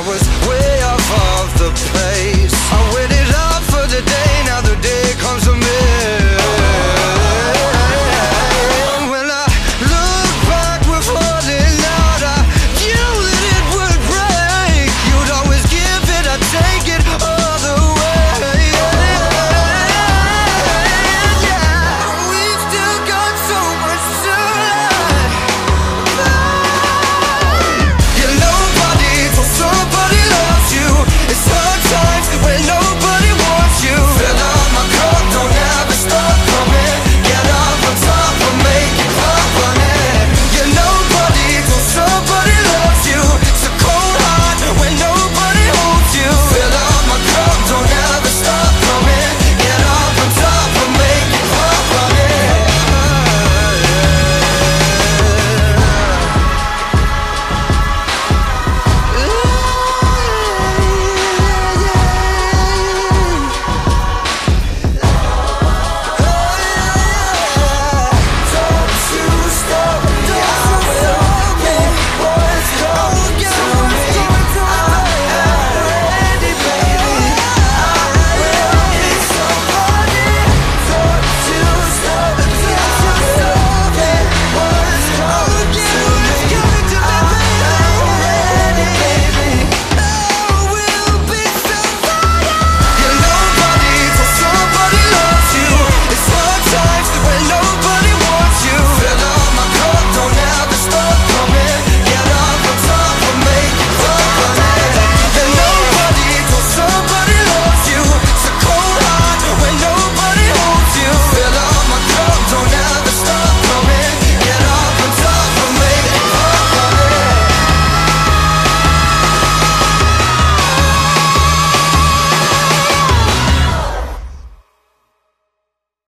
I was way off the pain.